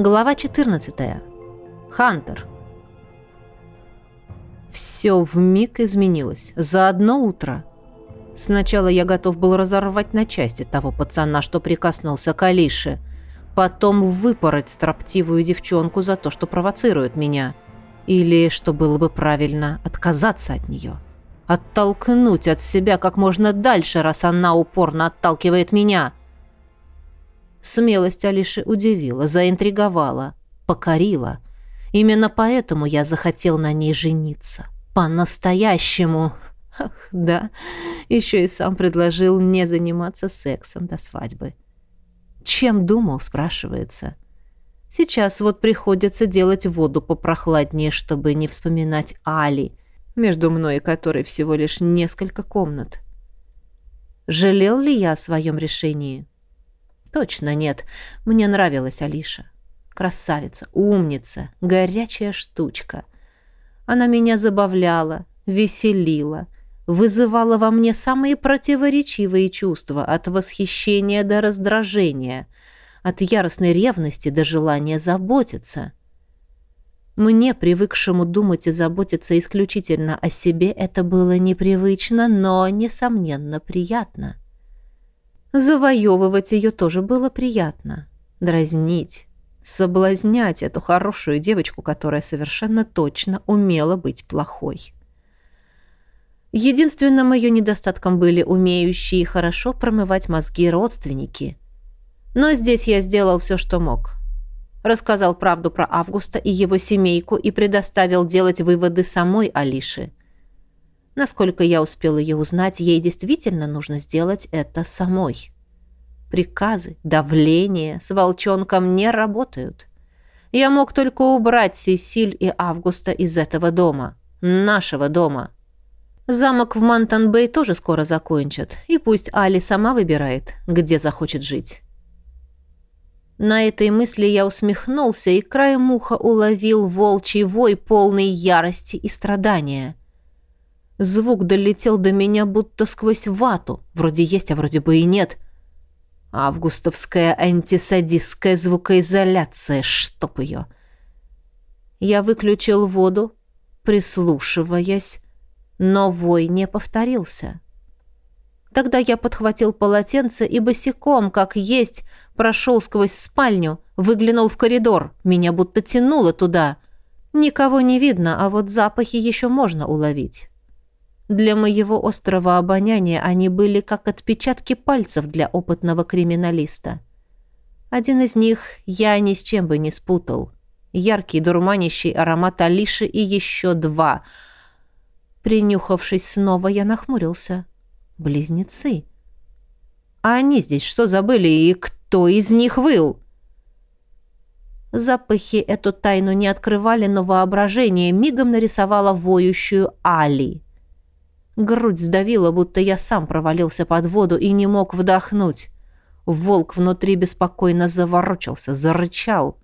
Глава 14. Хантер. Все вмиг изменилось. За одно утро. Сначала я готов был разорвать на части того пацана, что прикоснулся к Алише. Потом выпороть строптивую девчонку за то, что провоцирует меня. Или, что было бы правильно, отказаться от нее. Оттолкнуть от себя как можно дальше, раз она упорно отталкивает меня. Смелость Алиши удивила, заинтриговала, покорила. Именно поэтому я захотел на ней жениться. По-настоящему. Ах, да, еще и сам предложил не заниматься сексом до свадьбы. Чем думал, спрашивается. Сейчас вот приходится делать воду попрохладнее, чтобы не вспоминать Али, между мной и которой всего лишь несколько комнат. Жалел ли я о своем решении? Точно нет. Мне нравилась Алиша. Красавица, умница, горячая штучка. Она меня забавляла, веселила, вызывала во мне самые противоречивые чувства, от восхищения до раздражения, от яростной ревности до желания заботиться. Мне, привыкшему думать и заботиться исключительно о себе, это было непривычно, но, несомненно, приятно. — Завоевывать ее тоже было приятно. Дразнить, соблазнять эту хорошую девочку, которая совершенно точно умела быть плохой. Единственным ее недостатком были умеющие хорошо промывать мозги родственники. Но здесь я сделал все, что мог. Рассказал правду про Августа и его семейку и предоставил делать выводы самой Алиши. Насколько я успел ее узнать, ей действительно нужно сделать это самой. Приказы, давление с волчонком не работают. Я мог только убрать Сесиль и Августа из этого дома. Нашего дома. Замок в Мантон-Бэй тоже скоро закончат. И пусть Али сама выбирает, где захочет жить. На этой мысли я усмехнулся и краем уха уловил волчий вой полный ярости и страдания. Звук долетел до меня будто сквозь вату. Вроде есть, а вроде бы и нет. Августовская антисадистская звукоизоляция, чтоб ее. Я выключил воду, прислушиваясь, но вой не повторился. Тогда я подхватил полотенце и босиком, как есть, прошел сквозь спальню, выглянул в коридор. Меня будто тянуло туда. Никого не видно, а вот запахи еще можно уловить. Для моего острого обоняния они были как отпечатки пальцев для опытного криминалиста. Один из них я ни с чем бы не спутал. Яркий, дурманящий аромат Алиши и еще два. Принюхавшись снова, я нахмурился. Близнецы. А они здесь что забыли и кто из них выл? Запахи эту тайну не открывали, но воображение мигом нарисовало воющую Али. Грудь сдавила, будто я сам провалился под воду и не мог вдохнуть. Волк внутри беспокойно заворочился, зарычал.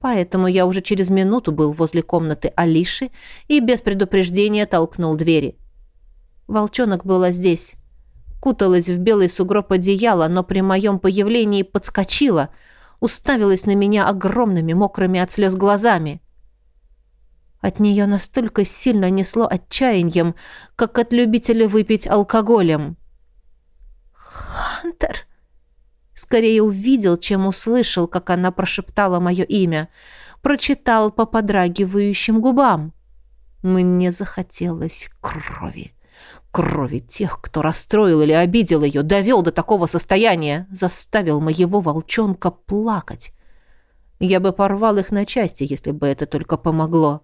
Поэтому я уже через минуту был возле комнаты Алиши и без предупреждения толкнул двери. Волчонок была здесь. Куталась в белый сугроб одеяла, но при моем появлении подскочила, уставилась на меня огромными мокрыми от слез глазами. От нее настолько сильно несло отчаянием, как от любителя выпить алкоголем. «Хантер!» Скорее увидел, чем услышал, как она прошептала мое имя. Прочитал по подрагивающим губам. Мне захотелось крови. Крови тех, кто расстроил или обидел ее, довел до такого состояния, заставил моего волчонка плакать. Я бы порвал их на части, если бы это только помогло.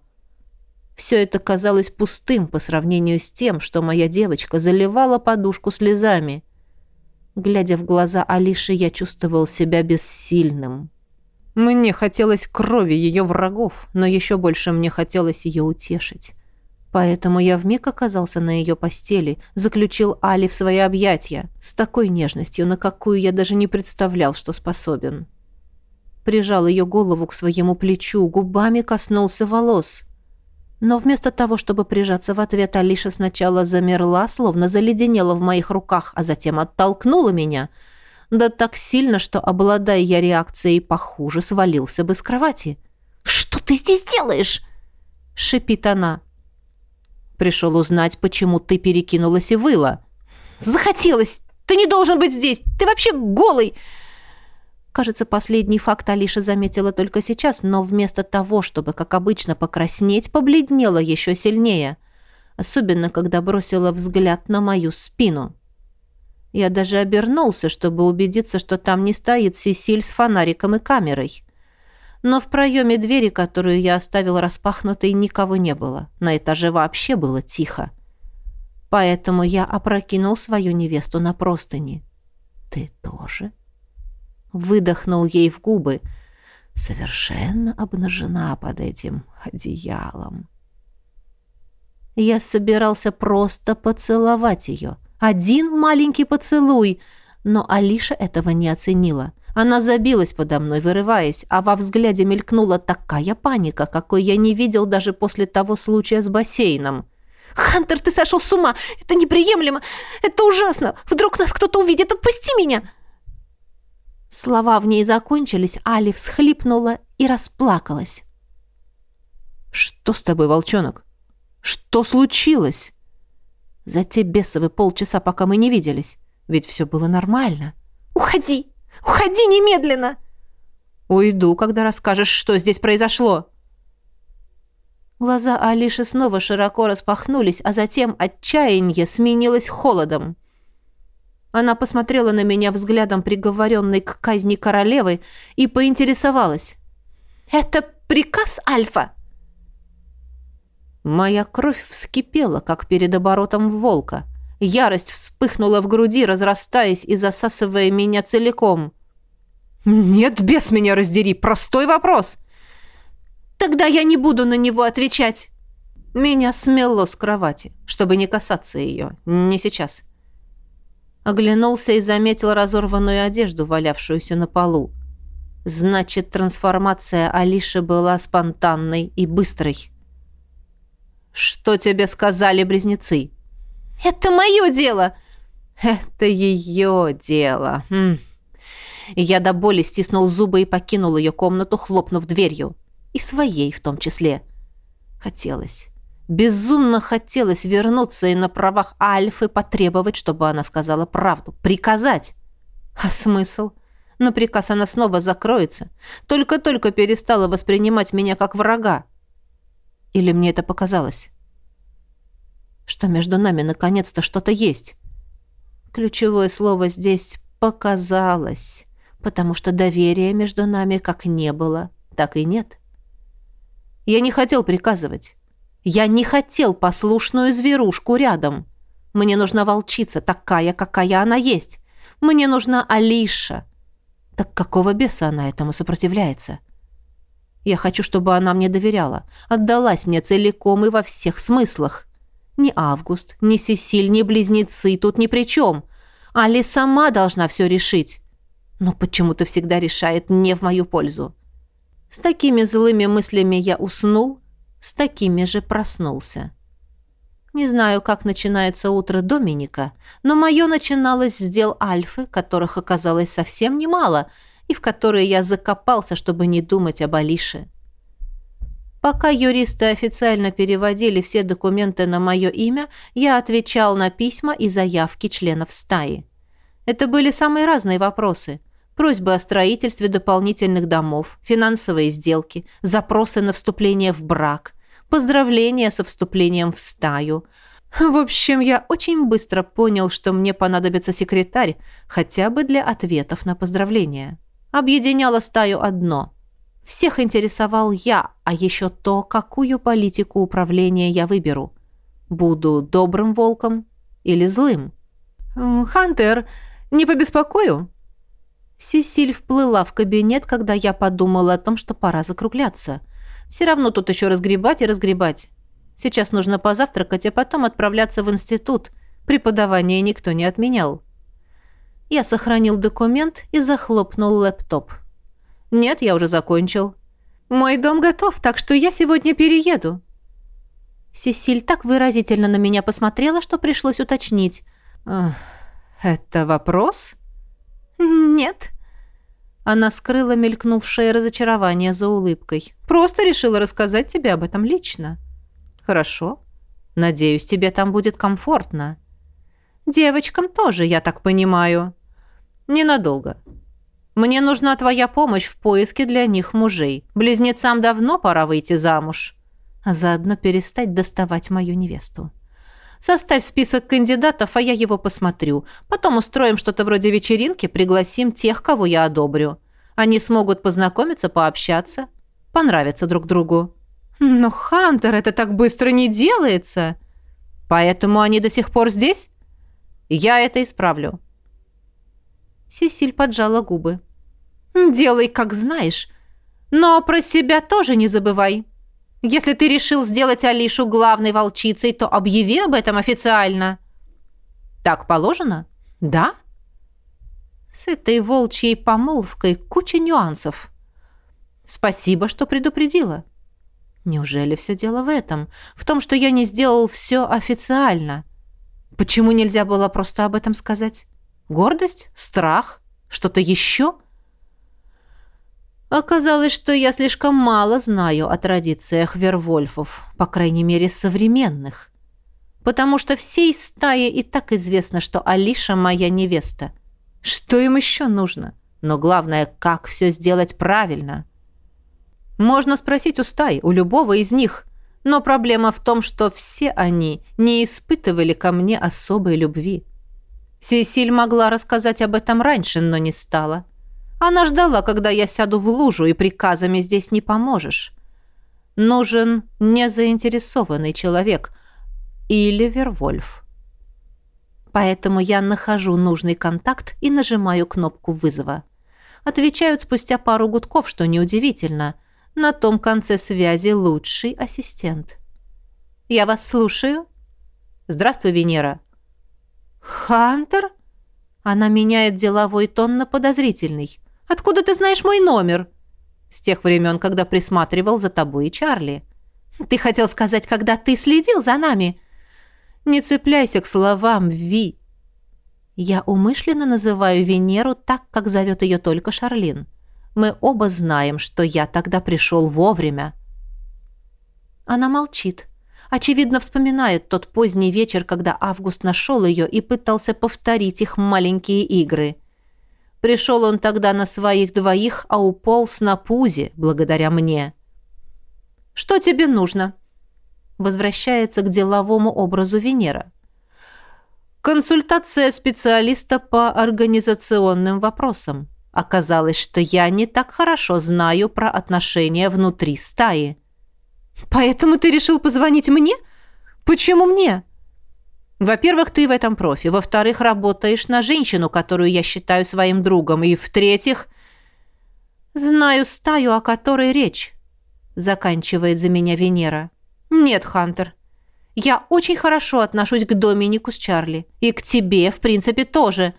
Все это казалось пустым по сравнению с тем, что моя девочка заливала подушку слезами. Глядя в глаза Алиши, я чувствовал себя бессильным. Мне хотелось крови ее врагов, но еще больше мне хотелось ее утешить. Поэтому я вмиг оказался на ее постели, заключил Али в свои объятия, с такой нежностью, на какую я даже не представлял, что способен. Прижал ее голову к своему плечу, губами коснулся волос. Но вместо того, чтобы прижаться в ответ, Алиша сначала замерла, словно заледенела в моих руках, а затем оттолкнула меня. Да так сильно, что, обладая я реакцией похуже, свалился бы с кровати. «Что ты здесь делаешь?» — шипит она. «Пришел узнать, почему ты перекинулась и выла». «Захотелось! Ты не должен быть здесь! Ты вообще голый!» Кажется, последний факт Алиша заметила только сейчас, но вместо того, чтобы, как обычно, покраснеть, побледнела еще сильнее. Особенно, когда бросила взгляд на мою спину. Я даже обернулся, чтобы убедиться, что там не стоит Сесиль с фонариком и камерой. Но в проеме двери, которую я оставил распахнутой, никого не было. На этаже вообще было тихо. Поэтому я опрокинул свою невесту на простыни. «Ты тоже?» Выдохнул ей в губы. Совершенно обнажена под этим одеялом. Я собирался просто поцеловать ее. Один маленький поцелуй. Но Алиша этого не оценила. Она забилась подо мной, вырываясь, а во взгляде мелькнула такая паника, какой я не видел даже после того случая с бассейном. «Хантер, ты сошел с ума! Это неприемлемо! Это ужасно! Вдруг нас кто-то увидит! Отпусти меня!» Слова в ней закончились, Али всхлипнула и расплакалась. «Что с тобой, волчонок? Что случилось?» «За те бесовые полчаса, пока мы не виделись. Ведь все было нормально». «Уходи! Уходи немедленно!» «Уйду, когда расскажешь, что здесь произошло». Глаза Алиши снова широко распахнулись, а затем отчаяние сменилось холодом. Она посмотрела на меня взглядом приговоренной к казни королевы и поинтересовалась. «Это приказ Альфа?» Моя кровь вскипела, как перед оборотом волка. Ярость вспыхнула в груди, разрастаясь и засасывая меня целиком. «Нет, без меня раздери! Простой вопрос!» Тогда я не буду на него отвечать. Меня смело с кровати, чтобы не касаться ее. Не сейчас. Оглянулся и заметил разорванную одежду, валявшуюся на полу. Значит, трансформация Алиши была спонтанной и быстрой. «Что тебе сказали близнецы?» «Это мое дело!» «Это ее дело!» хм. Я до боли стиснул зубы и покинул ее комнату, хлопнув дверью. И своей в том числе. Хотелось. Безумно хотелось вернуться и на правах Альфы потребовать, чтобы она сказала правду. Приказать. А смысл? На приказ она снова закроется. Только-только перестала воспринимать меня как врага. Или мне это показалось? Что между нами наконец-то что-то есть? Ключевое слово здесь «показалось», потому что доверия между нами как не было, так и нет. — я не хотел приказывать. Я не хотел послушную зверушку рядом. Мне нужна волчица, такая, какая она есть. Мне нужна Алиша. Так какого беса она этому сопротивляется? Я хочу, чтобы она мне доверяла, отдалась мне целиком и во всех смыслах. Ни Август, ни Сесиль, ни близнецы тут ни при чем. Али сама должна все решить. Но почему-то всегда решает не в мою пользу. С такими злыми мыслями я уснул, с такими же проснулся. Не знаю, как начинается утро Доминика, но мое начиналось с дел Альфы, которых оказалось совсем немало, и в которые я закопался, чтобы не думать об Алише. Пока юристы официально переводили все документы на мое имя, я отвечал на письма и заявки членов стаи. Это были самые разные вопросы просьбы о строительстве дополнительных домов, финансовые сделки, запросы на вступление в брак, поздравления со вступлением в стаю. В общем, я очень быстро понял, что мне понадобится секретарь, хотя бы для ответов на поздравления. Объединяло стаю одно. Всех интересовал я, а еще то, какую политику управления я выберу. Буду добрым волком или злым? «Хантер, не побеспокою?» Сесиль вплыла в кабинет, когда я подумала о том, что пора закругляться. Все равно тут еще разгребать и разгребать. Сейчас нужно позавтракать, а потом отправляться в институт. Преподавание никто не отменял. Я сохранил документ и захлопнул лэптоп. «Нет, я уже закончил». «Мой дом готов, так что я сегодня перееду». Сесиль так выразительно на меня посмотрела, что пришлось уточнить. «Это вопрос?» «Нет». Она скрыла мелькнувшее разочарование за улыбкой. «Просто решила рассказать тебе об этом лично». «Хорошо. Надеюсь, тебе там будет комфортно». «Девочкам тоже, я так понимаю». «Ненадолго. Мне нужна твоя помощь в поиске для них мужей. Близнецам давно пора выйти замуж» а заодно перестать доставать мою невесту. Составь список кандидатов, а я его посмотрю. Потом устроим что-то вроде вечеринки, пригласим тех, кого я одобрю. Они смогут познакомиться, пообщаться, понравиться друг другу. Но, Хантер, это так быстро не делается. Поэтому они до сих пор здесь? Я это исправлю. Сесиль поджала губы. Делай, как знаешь. Но про себя тоже не забывай. Если ты решил сделать Алишу главной волчицей, то объяви об этом официально. Так положено? Да? С этой волчьей помолвкой куча нюансов. Спасибо, что предупредила. Неужели все дело в этом? В том, что я не сделал все официально? Почему нельзя было просто об этом сказать? Гордость? Страх? Что-то еще? — Оказалось, что я слишком мало знаю о традициях вервольфов, по крайней мере, современных. Потому что всей стае и так известно, что Алиша моя невеста. Что им еще нужно? Но главное, как все сделать правильно. Можно спросить у стаи, у любого из них. Но проблема в том, что все они не испытывали ко мне особой любви. Сесиль могла рассказать об этом раньше, но не стала. — она ждала, когда я сяду в лужу, и приказами здесь не поможешь. Нужен незаинтересованный человек или Вервольф. Поэтому я нахожу нужный контакт и нажимаю кнопку вызова. Отвечают спустя пару гудков, что неудивительно. На том конце связи лучший ассистент. «Я вас слушаю». «Здравствуй, Венера». «Хантер?» Она меняет деловой тон на подозрительный. Откуда ты знаешь мой номер?» «С тех времен, когда присматривал за тобой и Чарли». «Ты хотел сказать, когда ты следил за нами?» «Не цепляйся к словам, Ви». Я умышленно называю Венеру так, как зовет ее только Шарлин. Мы оба знаем, что я тогда пришел вовремя. Она молчит. Очевидно, вспоминает тот поздний вечер, когда Август нашел ее и пытался повторить их маленькие игры – Пришел он тогда на своих двоих, а уполз на пузе, благодаря мне. «Что тебе нужно?» Возвращается к деловому образу Венера. Консультация специалиста по организационным вопросам. Оказалось, что я не так хорошо знаю про отношения внутри стаи. «Поэтому ты решил позвонить мне? Почему мне?» Во-первых, ты в этом профи. Во-вторых, работаешь на женщину, которую я считаю своим другом. И в-третьих, знаю стаю, о которой речь. Заканчивает за меня Венера. Нет, Хантер. Я очень хорошо отношусь к Доминику с Чарли. И к тебе, в принципе, тоже.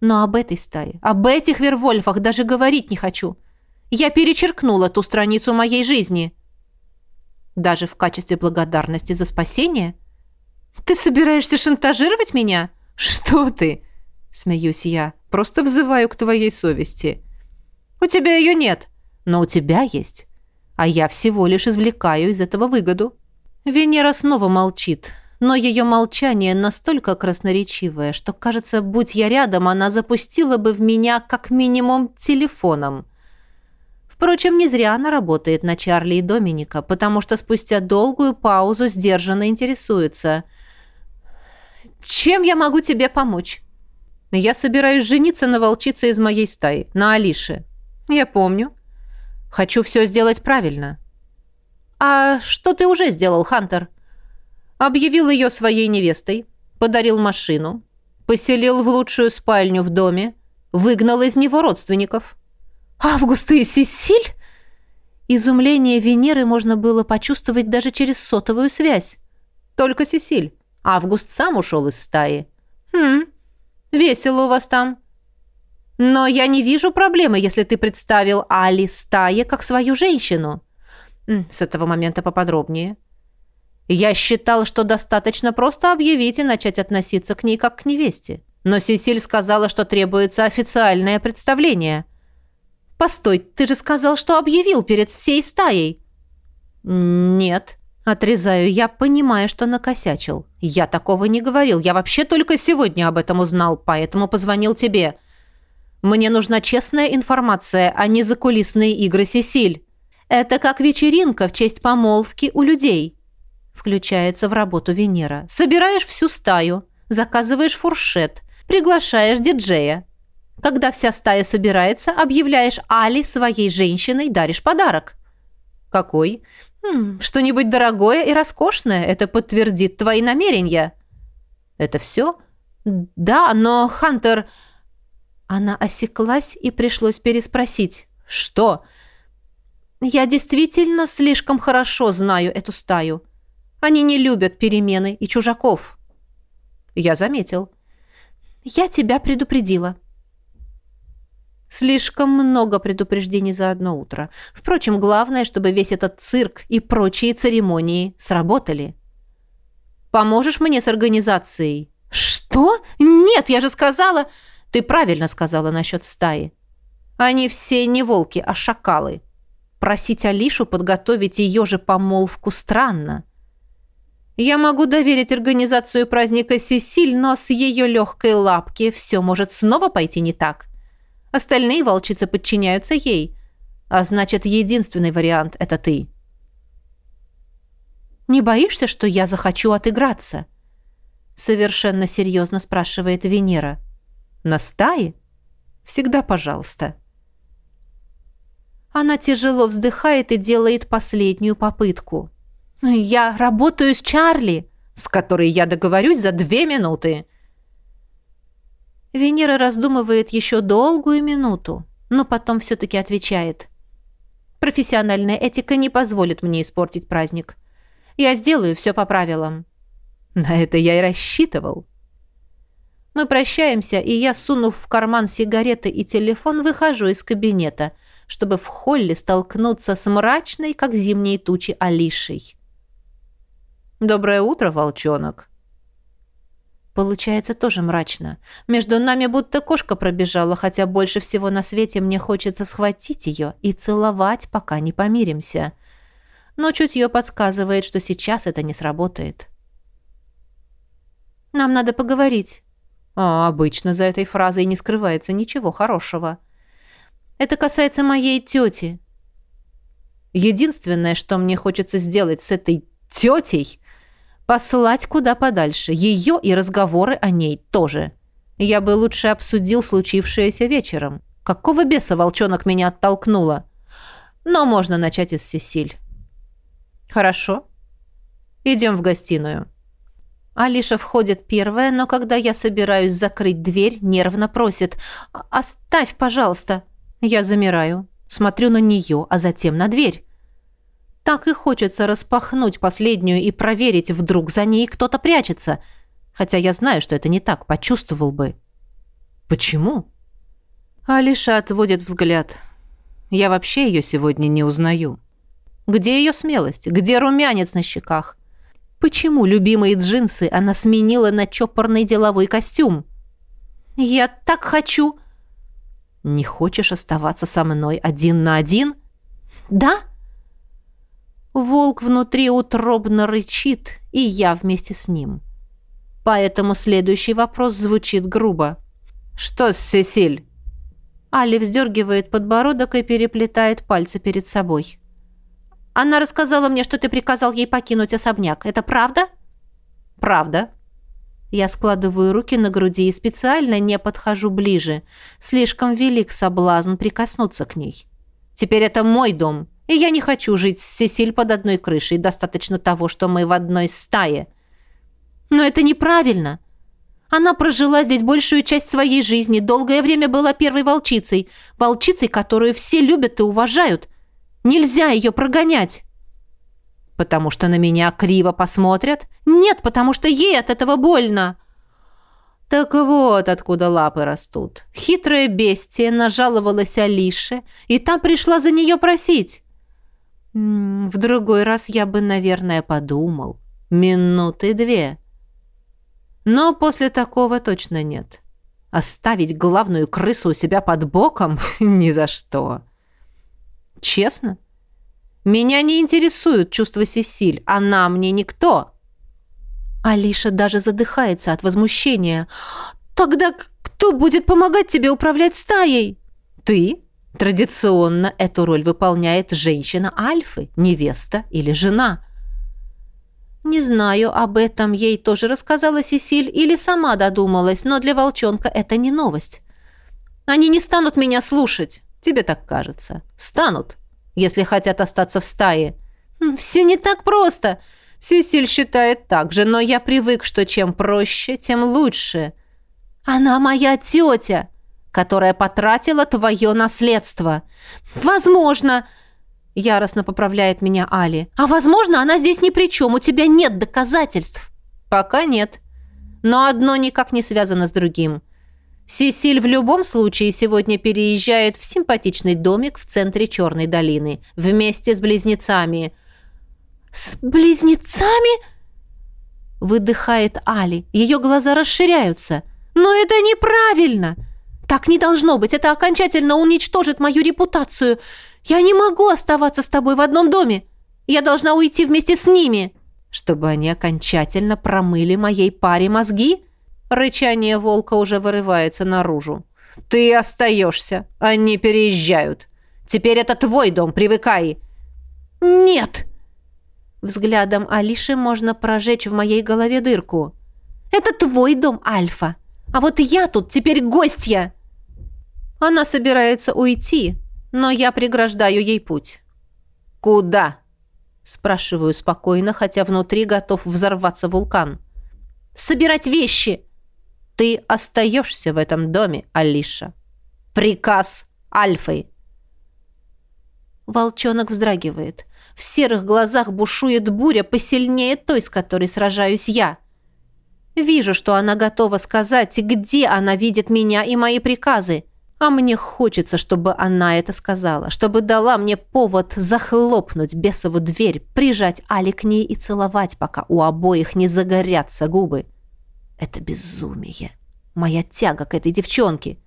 Но об этой стае, об этих Вервольфах даже говорить не хочу. Я перечеркнула ту страницу моей жизни. Даже в качестве благодарности за спасение – ты собираешься шантажировать меня? Что ты? Смеюсь я. Просто взываю к твоей совести. У тебя ее нет, но у тебя есть. А я всего лишь извлекаю из этого выгоду. Венера снова молчит, но ее молчание настолько красноречивое, что, кажется, будь я рядом, она запустила бы в меня как минимум телефоном. Впрочем, не зря она работает на Чарли и Доминика, потому что спустя долгую паузу сдержанно интересуется – чем я могу тебе помочь? Я собираюсь жениться на волчице из моей стаи, на Алише. Я помню. Хочу все сделать правильно. А что ты уже сделал, Хантер? Объявил ее своей невестой, подарил машину, поселил в лучшую спальню в доме, выгнал из него родственников. Августа и Сесиль? Изумление Венеры можно было почувствовать даже через сотовую связь. Только Сесиль. Август сам ушел из стаи. Хм, весело у вас там. Но я не вижу проблемы, если ты представил Али стае как свою женщину. С этого момента поподробнее. Я считал, что достаточно просто объявить и начать относиться к ней как к невесте. Но Сесиль сказала, что требуется официальное представление. Постой, ты же сказал, что объявил перед всей стаей. Нет. Отрезаю я, понимая, что накосячил. Я такого не говорил. Я вообще только сегодня об этом узнал, поэтому позвонил тебе. Мне нужна честная информация, а не закулисные игры Сесиль. Это как вечеринка в честь помолвки у людей. Включается в работу Венера. Собираешь всю стаю, заказываешь фуршет, приглашаешь диджея. Когда вся стая собирается, объявляешь Али своей женщиной, даришь подарок. Какой? Хм, что-нибудь дорогое и роскошное. Это подтвердит твои намерения. Это все? Да, но Хантер... Она осеклась и пришлось переспросить. Что? Я действительно слишком хорошо знаю эту стаю. Они не любят перемены и чужаков. Я заметил. Я тебя предупредила. Слишком много предупреждений за одно утро. Впрочем, главное, чтобы весь этот цирк и прочие церемонии сработали. Поможешь мне с организацией? Что? Нет, я же сказала... Ты правильно сказала насчет стаи. Они все не волки, а шакалы. Просить Алишу подготовить ее же помолвку странно. Я могу доверить организацию праздника Сесиль, но с ее легкой лапки все может снова пойти не так. Остальные волчицы подчиняются ей. А значит, единственный вариант — это ты. «Не боишься, что я захочу отыграться?» Совершенно серьезно спрашивает Венера. «На стае? Всегда пожалуйста». Она тяжело вздыхает и делает последнюю попытку. «Я работаю с Чарли, с которой я договорюсь за две минуты». Венера раздумывает еще долгую минуту, но потом все-таки отвечает. «Профессиональная этика не позволит мне испортить праздник. Я сделаю все по правилам». На это я и рассчитывал. Мы прощаемся, и я, сунув в карман сигареты и телефон, выхожу из кабинета, чтобы в холле столкнуться с мрачной, как зимние тучи, Алишей. «Доброе утро, волчонок!» Получается тоже мрачно. Между нами будто кошка пробежала, хотя больше всего на свете мне хочется схватить ее и целовать, пока не помиримся. Но чутье подсказывает, что сейчас это не сработает. «Нам надо поговорить». А обычно за этой фразой не скрывается ничего хорошего. «Это касается моей тети». Единственное, что мне хочется сделать с этой тетей, Послать куда подальше. Ее и разговоры о ней тоже. Я бы лучше обсудил случившееся вечером. Какого беса волчонок меня оттолкнула? Но можно начать из Сесиль. Хорошо. Идем в гостиную. Алиша входит первая, но когда я собираюсь закрыть дверь, нервно просит «Оставь, пожалуйста». Я замираю, смотрю на нее, а затем на дверь. Так и хочется распахнуть последнюю и проверить, вдруг за ней кто-то прячется. Хотя я знаю, что это не так, почувствовал бы. Почему? Алиша отводит взгляд. Я вообще ее сегодня не узнаю. Где ее смелость? Где румянец на щеках? Почему любимые джинсы она сменила на чопорный деловой костюм? Я так хочу. Не хочешь оставаться со мной один на один? Да? Волк внутри утробно рычит, и я вместе с ним. Поэтому следующий вопрос звучит грубо. «Что с Сесиль?» Али вздергивает подбородок и переплетает пальцы перед собой. «Она рассказала мне, что ты приказал ей покинуть особняк. Это правда?» «Правда». Я складываю руки на груди и специально не подхожу ближе. Слишком велик соблазн прикоснуться к ней. «Теперь это мой дом, и я не хочу жить с Сесиль под одной крышей. Достаточно того, что мы в одной стае. Но это неправильно. Она прожила здесь большую часть своей жизни, долгое время была первой волчицей. Волчицей, которую все любят и уважают. Нельзя ее прогонять. Потому что на меня криво посмотрят? Нет, потому что ей от этого больно. Так вот, откуда лапы растут. Хитрая бестия нажаловалась Алише, и та пришла за нее просить. В другой раз я бы, наверное, подумал. Минуты две. Но после такого точно нет. Оставить главную крысу у себя под боком? Ни за что. Честно? Меня не интересуют чувства Сесиль. Она мне никто. Алиша даже задыхается от возмущения. «Тогда кто будет помогать тебе управлять стаей?» «Ты?» Традиционно эту роль выполняет женщина Альфы, невеста или жена. Не знаю, об этом ей тоже рассказала Сесиль или сама додумалась, но для волчонка это не новость. Они не станут меня слушать, тебе так кажется. Станут, если хотят остаться в стае. Все не так просто. Сесиль считает так же, но я привык, что чем проще, тем лучше. Она моя тетя которая потратила твое наследство. Возможно, яростно поправляет меня Али. А возможно, она здесь ни при чем, у тебя нет доказательств. Пока нет. Но одно никак не связано с другим. Сесиль в любом случае сегодня переезжает в симпатичный домик в центре Черной долины вместе с близнецами. «С близнецами?» Выдыхает Али. Ее глаза расширяются. «Но это неправильно! Так не должно быть. Это окончательно уничтожит мою репутацию. Я не могу оставаться с тобой в одном доме. Я должна уйти вместе с ними, чтобы они окончательно промыли моей паре мозги. Рычание волка уже вырывается наружу. Ты остаешься. Они переезжают. Теперь это твой дом. Привыкай. Нет. Взглядом Алиши можно прожечь в моей голове дырку. Это твой дом, Альфа. А вот я тут теперь гостья. Она собирается уйти, но я преграждаю ей путь. «Куда?» – спрашиваю спокойно, хотя внутри готов взорваться вулкан. «Собирать вещи!» «Ты остаешься в этом доме, Алиша. Приказ Альфы!» Волчонок вздрагивает. В серых глазах бушует буря посильнее той, с которой сражаюсь я. Вижу, что она готова сказать, где она видит меня и мои приказы – а мне хочется, чтобы она это сказала, чтобы дала мне повод захлопнуть бесову дверь, прижать Али к ней и целовать, пока у обоих не загорятся губы. Это безумие. Моя тяга к этой девчонке.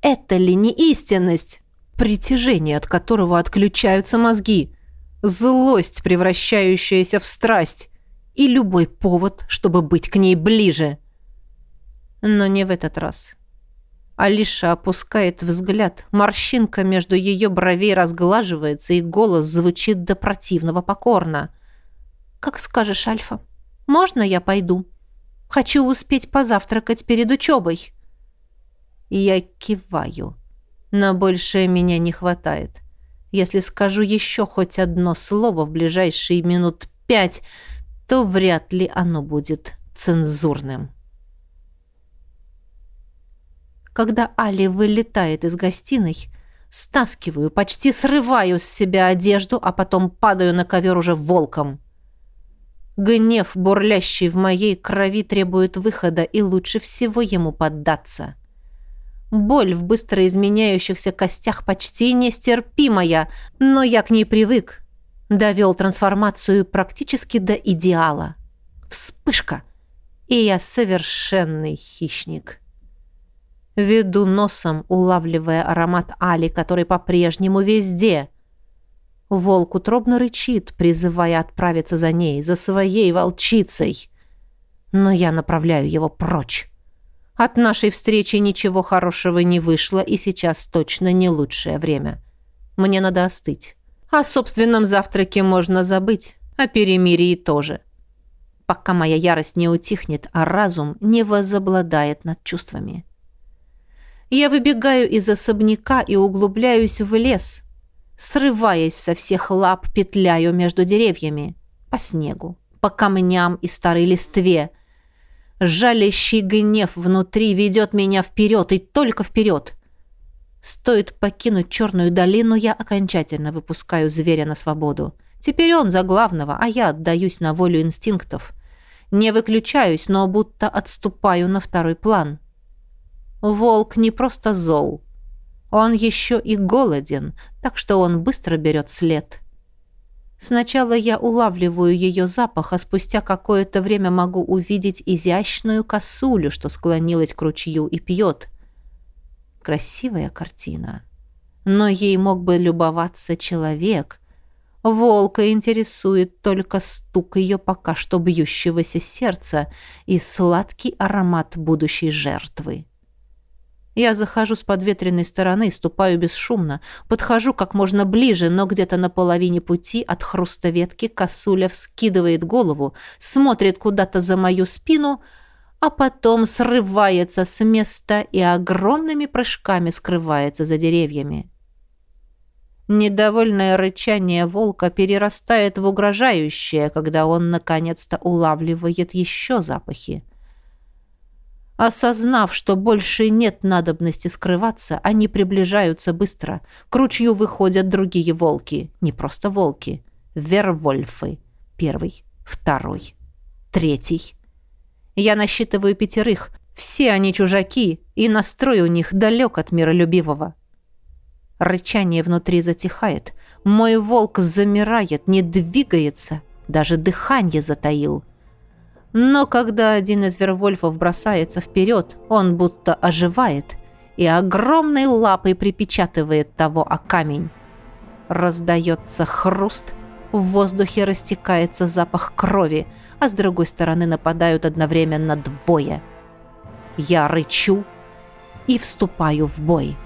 Это ли не истинность? Притяжение, от которого отключаются мозги. Злость, превращающаяся в страсть. И любой повод, чтобы быть к ней ближе. Но не в этот раз. Алиша опускает взгляд. Морщинка между ее бровей разглаживается, и голос звучит до противного покорно. «Как скажешь, Альфа. Можно я пойду? Хочу успеть позавтракать перед учебой». Я киваю. На большее меня не хватает. Если скажу еще хоть одно слово в ближайшие минут пять, то вряд ли оно будет цензурным. Когда Али вылетает из гостиной, стаскиваю, почти срываю с себя одежду, а потом падаю на ковер уже волком. Гнев, бурлящий в моей крови, требует выхода, и лучше всего ему поддаться. Боль в быстро изменяющихся костях почти нестерпимая, но я к ней привык. Довел трансформацию практически до идеала. Вспышка, и я совершенный хищник. Веду носом, улавливая аромат Али, который по-прежнему везде. Волк утробно рычит, призывая отправиться за ней, за своей волчицей. Но я направляю его прочь. От нашей встречи ничего хорошего не вышло, и сейчас точно не лучшее время. Мне надо остыть. О собственном завтраке можно забыть, о перемирии тоже. Пока моя ярость не утихнет, а разум не возобладает над чувствами. Я выбегаю из особняка и углубляюсь в лес. Срываясь со всех лап, петляю между деревьями. По снегу, по камням и старой листве. Жалящий гнев внутри ведет меня вперед и только вперед. Стоит покинуть черную долину, я окончательно выпускаю зверя на свободу. Теперь он за главного, а я отдаюсь на волю инстинктов. Не выключаюсь, но будто отступаю на второй план. Волк не просто зол. Он еще и голоден, так что он быстро берет след. Сначала я улавливаю ее запах, а спустя какое-то время могу увидеть изящную косулю, что склонилась к ручью и пьет. Красивая картина. Но ей мог бы любоваться человек. Волка интересует только стук ее пока что бьющегося сердца и сладкий аромат будущей жертвы. Я захожу с подветренной стороны, ступаю бесшумно, подхожу как можно ближе, но где-то на половине пути от хруста ветки косуля вскидывает голову, смотрит куда-то за мою спину, а потом срывается с места и огромными прыжками скрывается за деревьями. Недовольное рычание волка перерастает в угрожающее, когда он наконец-то улавливает еще запахи. Осознав, что больше нет надобности скрываться, они приближаются быстро. К ручью выходят другие волки. Не просто волки. Вервольфы. Первый, второй, третий. Я насчитываю пятерых. Все они чужаки, и настрой у них далек от миролюбивого. Рычание внутри затихает. Мой волк замирает, не двигается. Даже дыхание затаил. — но когда один из вервольфов бросается вперед, он будто оживает и огромной лапой припечатывает того о камень. Раздается хруст, в воздухе растекается запах крови, а с другой стороны нападают одновременно двое. Я рычу и вступаю в бой.